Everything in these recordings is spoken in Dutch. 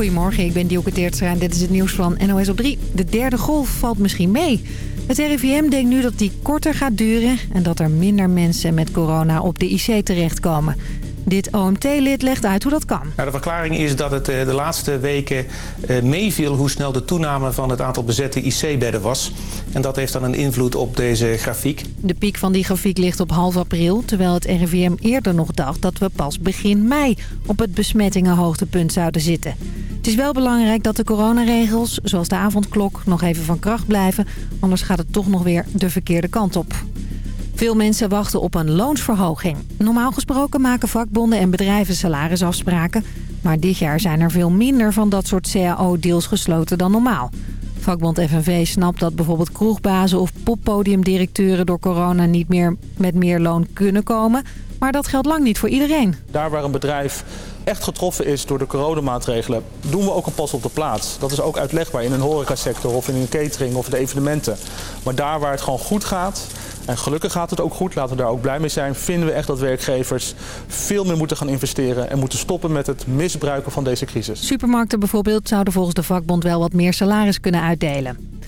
Goedemorgen, ik ben Dielke Teertstra en dit is het nieuws van NOS op 3. De derde golf valt misschien mee. Het RIVM denkt nu dat die korter gaat duren... en dat er minder mensen met corona op de IC terechtkomen. Dit OMT-lid legt uit hoe dat kan. Nou, de verklaring is dat het eh, de laatste weken eh, meeviel hoe snel de toename van het aantal bezette IC-bedden was. En dat heeft dan een invloed op deze grafiek. De piek van die grafiek ligt op half april, terwijl het RIVM eerder nog dacht dat we pas begin mei op het besmettingenhoogtepunt zouden zitten. Het is wel belangrijk dat de coronaregels, zoals de avondklok, nog even van kracht blijven. Anders gaat het toch nog weer de verkeerde kant op. Veel mensen wachten op een loonsverhoging. Normaal gesproken maken vakbonden en bedrijven salarisafspraken. Maar dit jaar zijn er veel minder van dat soort cao-deals gesloten dan normaal. Vakbond FNV snapt dat bijvoorbeeld kroegbazen of poppodiumdirecteuren door corona niet meer met meer loon kunnen komen. Maar dat geldt lang niet voor iedereen. Daar waar een bedrijf echt getroffen is door de coronamaatregelen, doen we ook een pas op de plaats. Dat is ook uitlegbaar in een horecasector of in een catering of de evenementen. Maar daar waar het gewoon goed gaat, en gelukkig gaat het ook goed, laten we daar ook blij mee zijn, vinden we echt dat werkgevers veel meer moeten gaan investeren en moeten stoppen met het misbruiken van deze crisis. Supermarkten bijvoorbeeld zouden volgens de vakbond wel wat meer salaris kunnen uitdelen.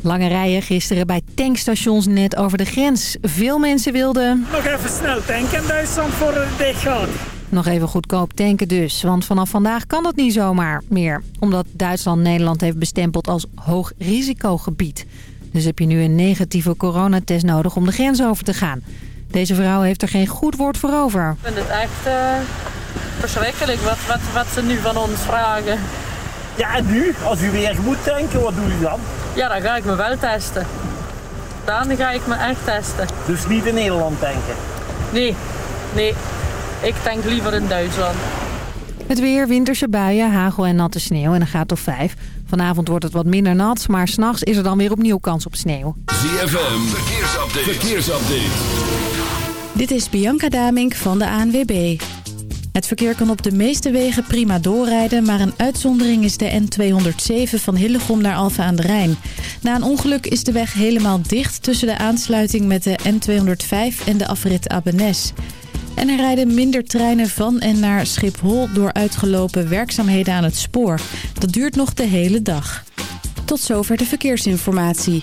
Lange rijen gisteren bij tankstations net over de grens. Veel mensen wilden... Nog even snel tanken in Duitsland voor het dicht gaat. Nog even goedkoop tanken dus, want vanaf vandaag kan dat niet zomaar meer. Omdat Duitsland Nederland heeft bestempeld als hoog risicogebied. Dus heb je nu een negatieve coronatest nodig om de grens over te gaan. Deze vrouw heeft er geen goed woord voor over. Ik vind het echt uh, verschrikkelijk wat, wat, wat ze nu van ons vragen. Ja, en nu? Als u weer moet tanken, wat doe u dan? Ja, dan ga ik me wel testen. Dan ga ik me echt testen. Dus niet in Nederland tanken? Nee, nee. Ik tank liever in Duitsland. Het weer, winterse buien, hagel en natte sneeuw en een graad of 5. Vanavond wordt het wat minder nat, maar s'nachts is er dan weer opnieuw kans op sneeuw. ZFM, verkeersupdate. verkeersupdate. Dit is Bianca Damink van de ANWB. Het verkeer kan op de meeste wegen prima doorrijden... maar een uitzondering is de N207 van Hillegom naar Alphen aan de Rijn. Na een ongeluk is de weg helemaal dicht... tussen de aansluiting met de N205 en de afrit Abbenes. En er rijden minder treinen van en naar Schiphol... door uitgelopen werkzaamheden aan het spoor. Dat duurt nog de hele dag. Tot zover de verkeersinformatie.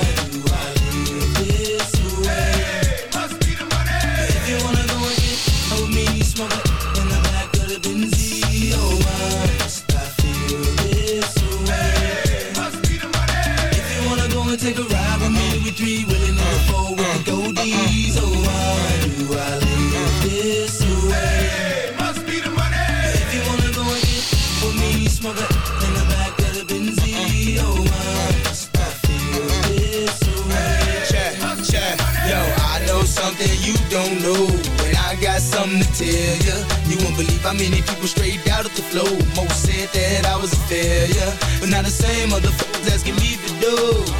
something to tell ya. You won't believe how many people straight out of the flow. Most said that I was a failure. But now the same motherfuckers asking me to do.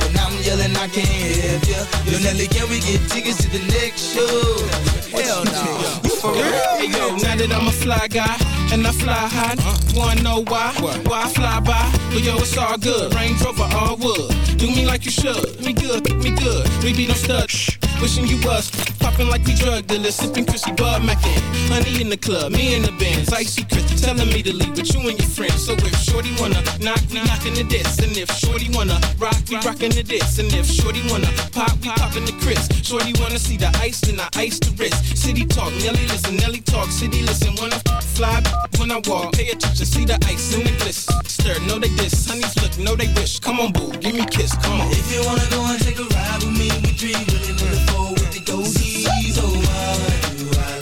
And I'm yelling, I can't help ya. Yo, Nelly, can we get tickets to the next show? Hell no. For real? Hey yo, now that I'm a fly guy and I fly high, wanna know why? Why I fly by? But yo, it's all good. Range Rover, all wood. Do me like you should. Me good, me good. We be no stud. Shh. Wishing you was popping like we drug dealers, sipping Chrissy Bud Mackin. Honey in the club, me in the bands, icy Chris telling me to leave with you and your friends. So if Shorty wanna knock, we knockin' the diss, and if Shorty wanna rock, we rockin' the diss, and if Shorty wanna pop, we poppin' the Chris. Shorty wanna see the ice, then I ice the wrist. City talk, Nelly listen, Nelly talk, city listen. Wanna fly when I walk, pay attention, see the ice in the bliss. Stir, know they diss, honeys look, know they wish. Come on, boo, give me kiss, come on. If you wanna go and take a ride with me, we three willing in the four with the goldies. Oh, why do I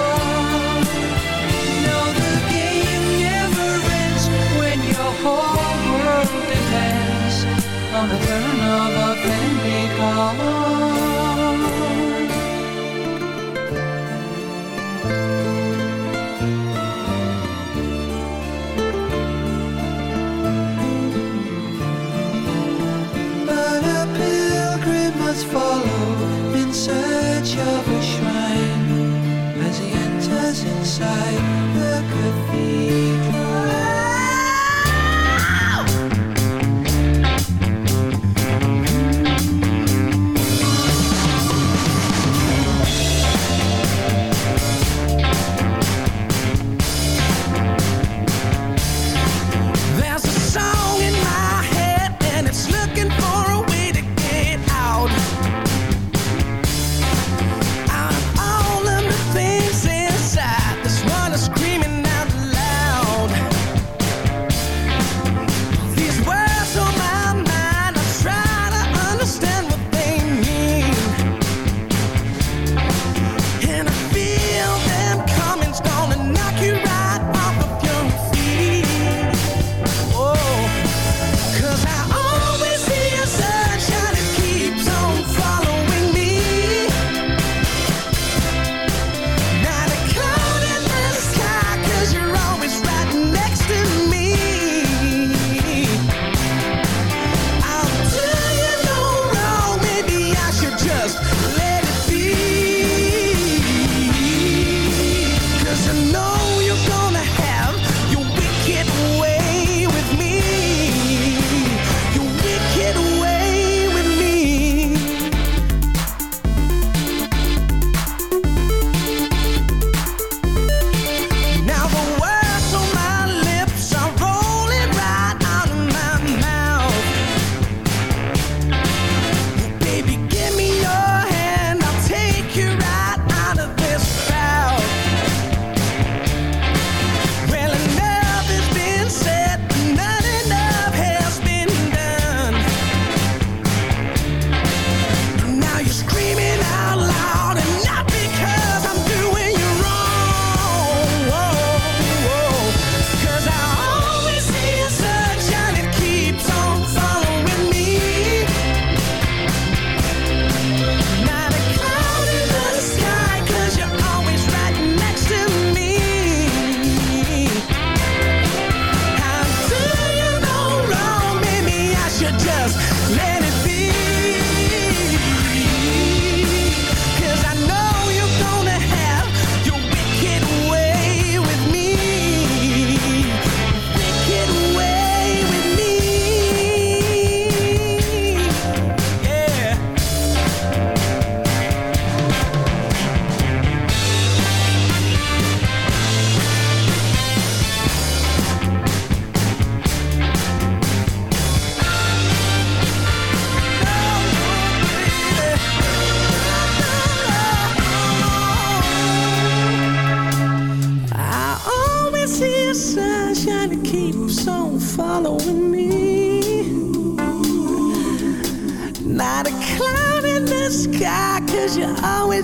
on the turn of a friendly call. follow in search of a shrine as he enters inside.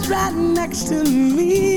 right next to me.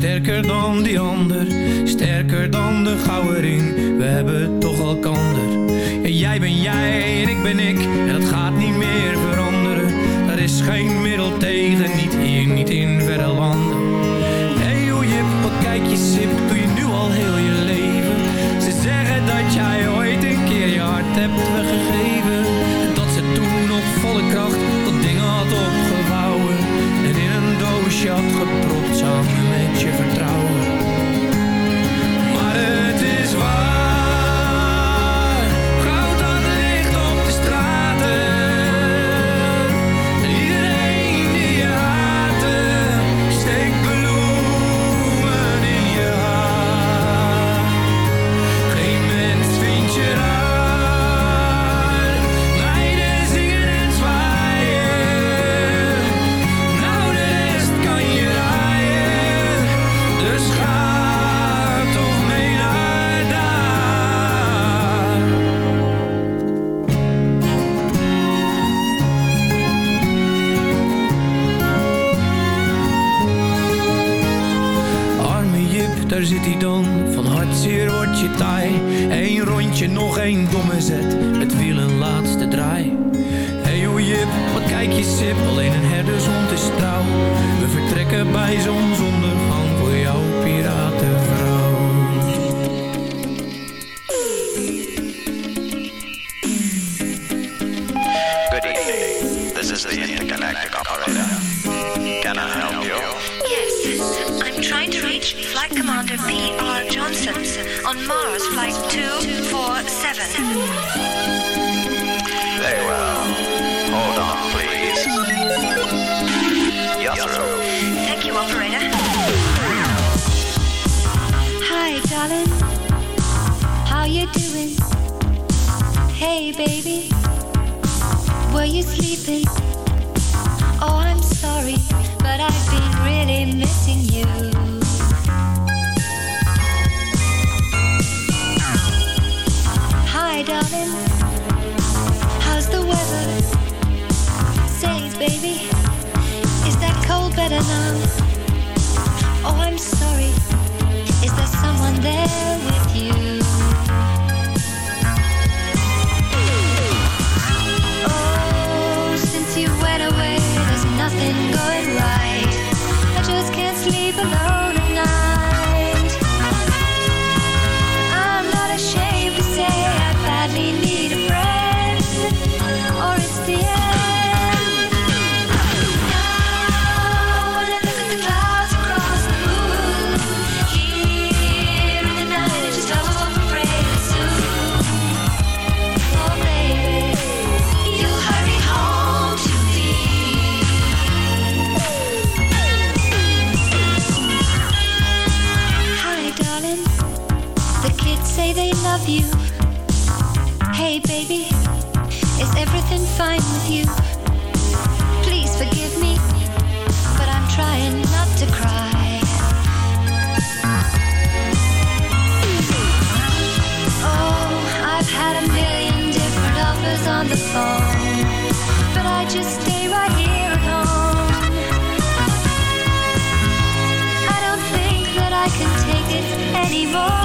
Sterker dan die ander, sterker dan de gouden. We hebben toch al kander. En jij ben jij en ik ben ik, en dat gaat niet meer veranderen. Er is geen middel tegen, niet anymore.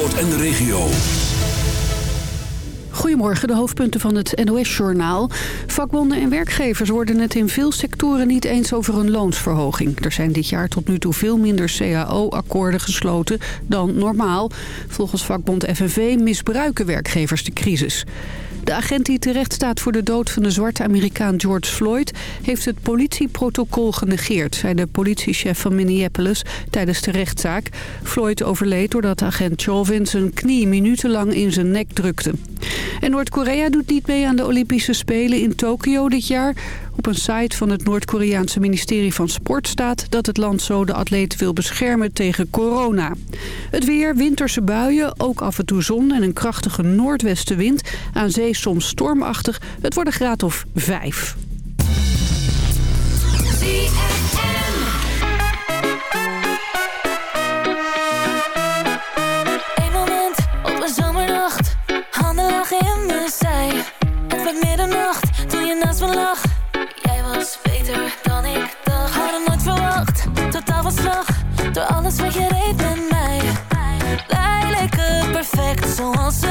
En de regio. Goedemorgen, de hoofdpunten van het NOS-journaal. Vakbonden en werkgevers worden het in veel sectoren niet eens over een loonsverhoging. Er zijn dit jaar tot nu toe veel minder CAO-akkoorden gesloten dan normaal. Volgens vakbond FNV misbruiken werkgevers de crisis. De agent die terecht staat voor de dood van de zwarte Amerikaan George Floyd... heeft het politieprotocol genegeerd, zei de politiechef van Minneapolis tijdens de rechtszaak. Floyd overleed doordat agent Chauvin zijn knie minutenlang in zijn nek drukte. En Noord-Korea doet niet mee aan de Olympische Spelen in Tokio dit jaar. Op een site van het Noord-Koreaanse ministerie van Sport staat dat het land zo de atleten wil beschermen tegen corona. Het weer, winterse buien, ook af en toe zon en een krachtige noordwestenwind. Aan zee soms stormachtig. Het wordt een graad of vijf. Eén moment op een zomernacht, handen lagen in mijn zij. Het middernacht toen je naast me lag. Alles wat je deed met mij. Leken perfect zoals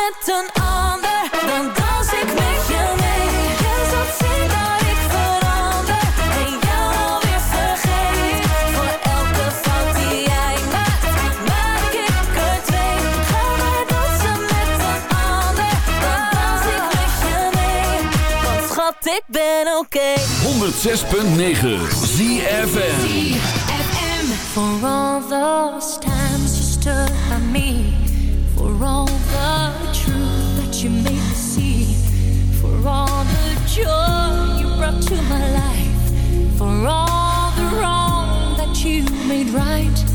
met een ander, dan dans ik met je mee. Je zult zien dat ik verander en jou alweer vergeet. Voor elke fout die jij maakt, maak ik er twee. Ga maar dansen met een ander, dan dans ik met je mee. Want schat, ik ben oké. 106.9 ZFM. For all those times you stood by me, for all the truth that you made me see, for all the joy you brought to my life, for all the wrong that you made right,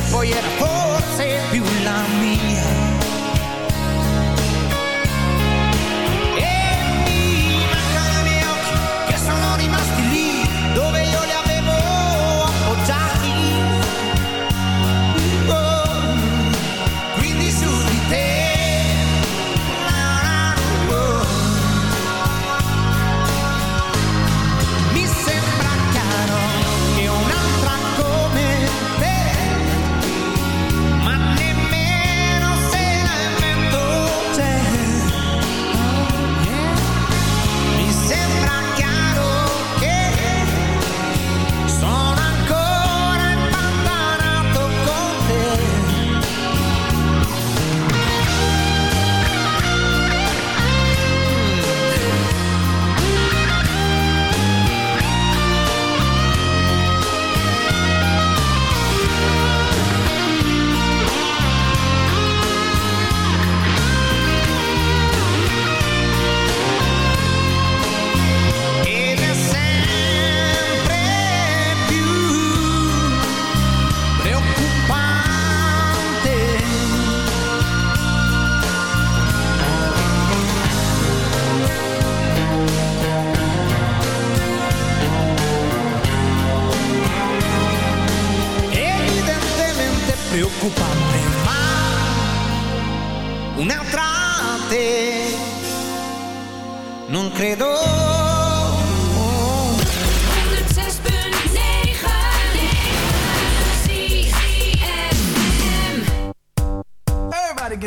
should for you.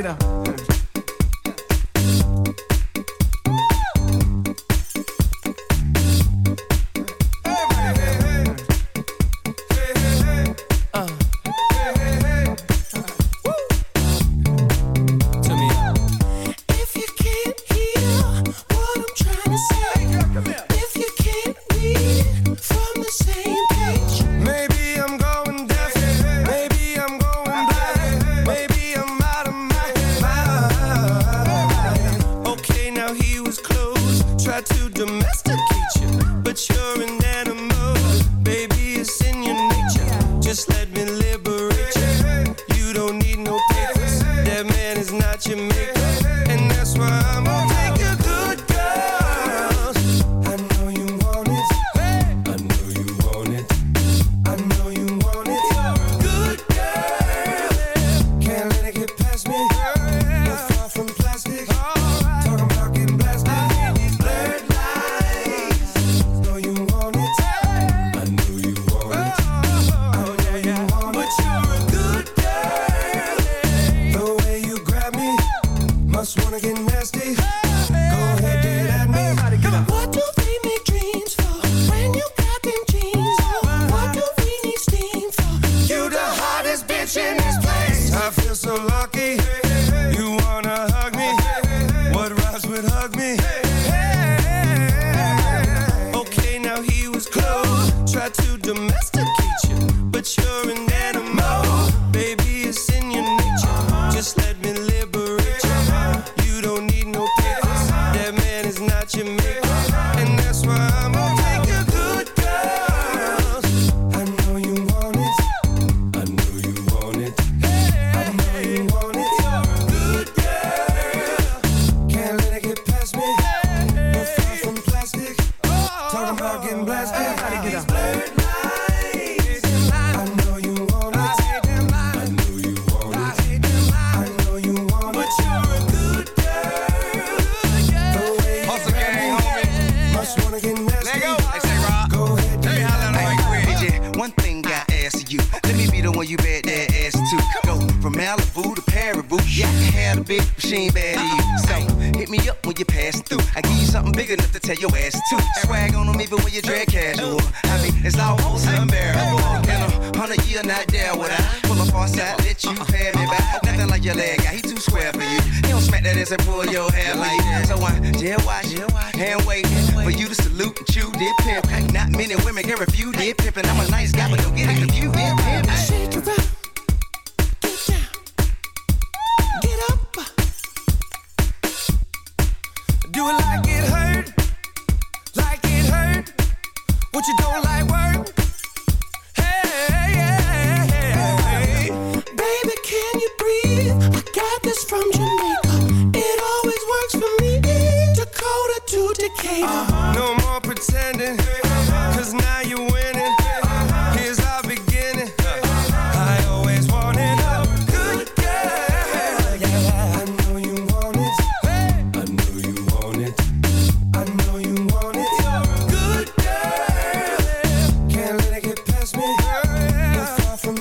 máquina.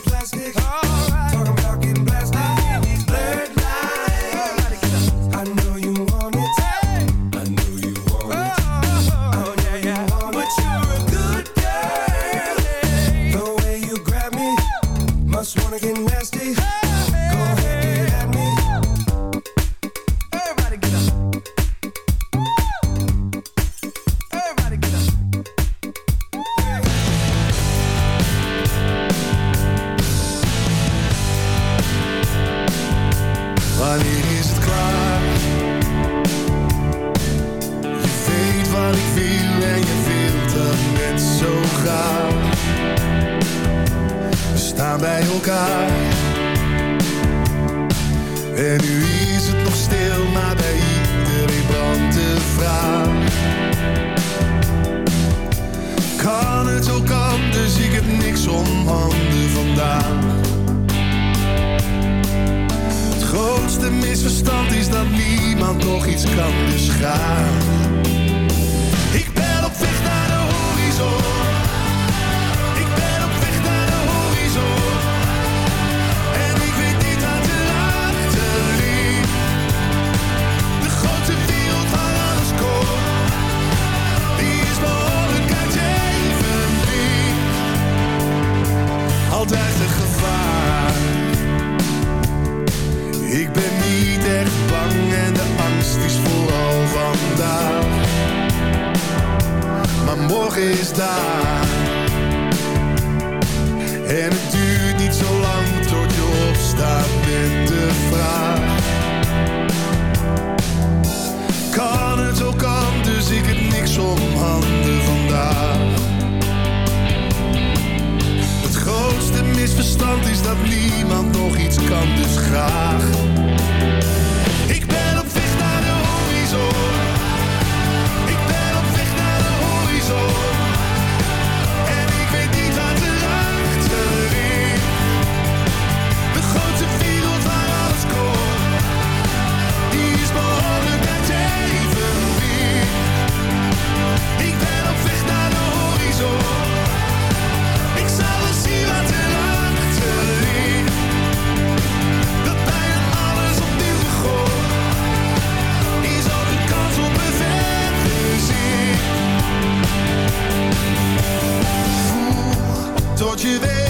plastic. niks om vandaag. Het grootste misverstand is dat niemand nog iets kan, dus graag. what you there